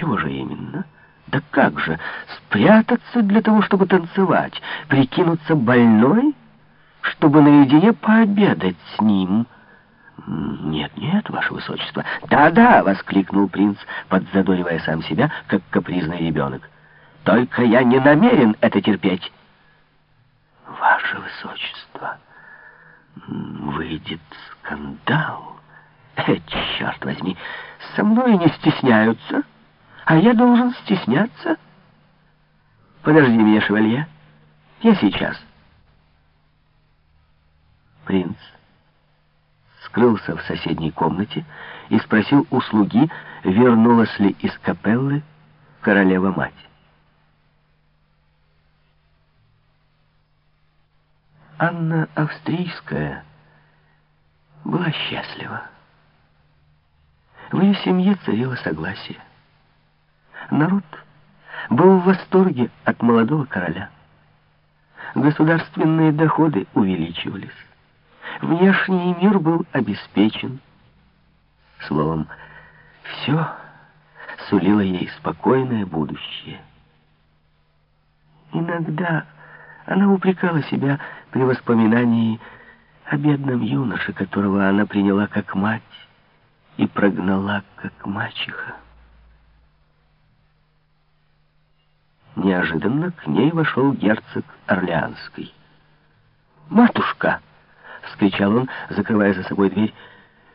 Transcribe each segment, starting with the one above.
чего же именно? Да как же, спрятаться для того, чтобы танцевать, прикинуться больной, чтобы наедине пообедать с ним? Нет, нет, ваше высочество. Да-да, воскликнул принц, подзадоривая сам себя, как капризный ребенок. Только я не намерен это терпеть. Ваше высочество, выйдет скандал. Э, черт возьми, со мной не стесняются, а я должен стесняться? Подожди меня, шевалье, я сейчас. Принц скрылся в соседней комнате и спросил у слуги, вернулась ли из капеллы королева-мать. Анна Австрийская была счастлива. В ее семье царило согласие. Народ был в восторге от молодого короля. Государственные доходы увеличивались. Внешний мир был обеспечен. Словом, все сулило ей спокойное будущее. Иногда она упрекала себя при воспоминании о бедном юноше, которого она приняла как мать и прогнала как мачеха. Неожиданно к ней вошел герцог Орлеанский. «Матушка!» — вскричал он, закрывая за собой дверь.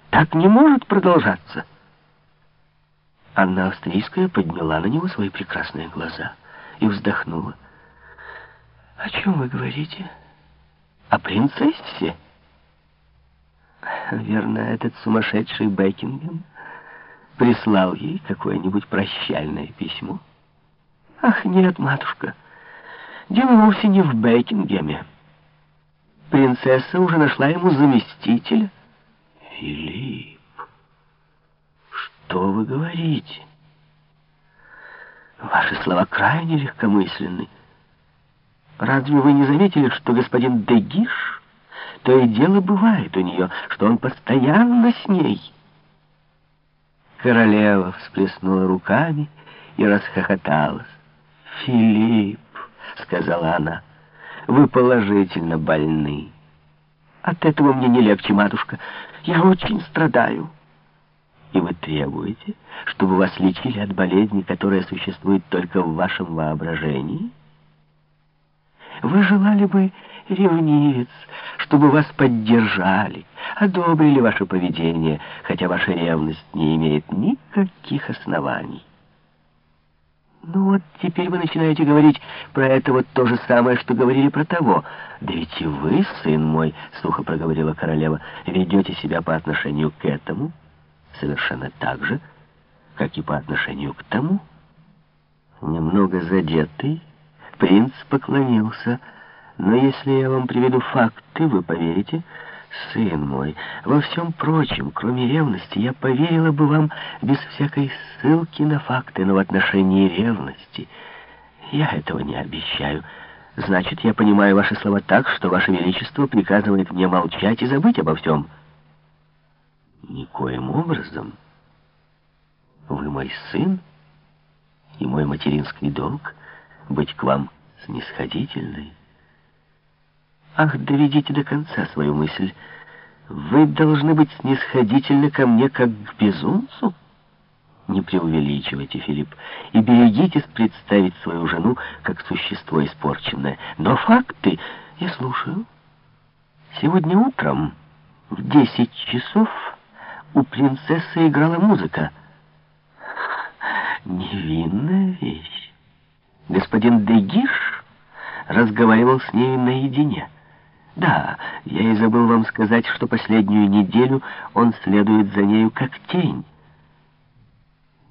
«Так не может продолжаться!» Анна Австрийская подняла на него свои прекрасные глаза и вздохнула. «О чем вы говорите? О принцессе?» Верно, этот сумасшедший Бекингем прислал ей какое-нибудь прощальное письмо. Ах, нет, матушка, дело вовсе не в Бекингеме. Принцесса уже нашла ему заместителя. Филипп, что вы говорите? Ваши слова крайне легкомысленны. Разве вы не заметили, что господин Дегиш то и дело бывает у нее, что он постоянно с ней? Королева всплеснула руками и расхохоталась. «Филипп», — сказала она, — вы положительно больны. От этого мне не легче, матушка. Я очень страдаю. И вы требуете, чтобы вас лечили от болезни, которая существует только в вашем воображении? Вы желали бы, ревнивец, чтобы вас поддержали, одобрили ваше поведение, хотя ваша ревность не имеет никаких оснований. Ну вот, теперь вы начинаете говорить про это вот то же самое, что говорили про того. Да ведь и вы, сын мой, сухо проговорила королева, ведете себя по отношению к этому совершенно так же, как и по отношению к тому. Немного задетый, принц поклонился, но если я вам приведу факты, вы поверите, сын мой, во всем прочем, кроме ревности, я поверила бы вам без всякой ссылки на факты, но в отношении ревности я этого не обещаю. Значит, я понимаю ваши слова так, что ваше величество приказывает мне молчать и забыть обо всем. Никоим образом. Вы мой сын, и мой материнский долг быть к вам снисходительной. Ах, доведите до конца свою мысль. Вы должны быть снисходительны ко мне, как к безумцу? Не преувеличивайте, Филипп, и берегитесь представить свою жену как существо испорченное. Но факты я слушаю. Сегодня утром в десять часов у принцессы играла музыка. Невинная вещь. Господин Дегиш разговаривал с ней наедине. Да, я и забыл вам сказать, что последнюю неделю он следует за нею как тень.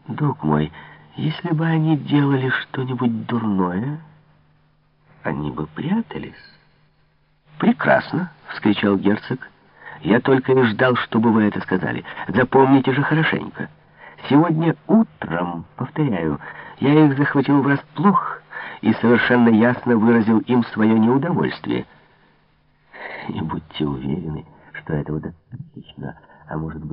Друг мой, если бы они делали что-нибудь дурное, они бы прятались. Прекрасно, вскричал герцог. Я только и ждал, чтобы вы это сказали. Запомните же хорошенько. Сегодня утром, повторяю, я их захватил врасплох и совершенно ясно выразил им свое неудовольствие — и будьте уверены, что этого достаточно, а может быть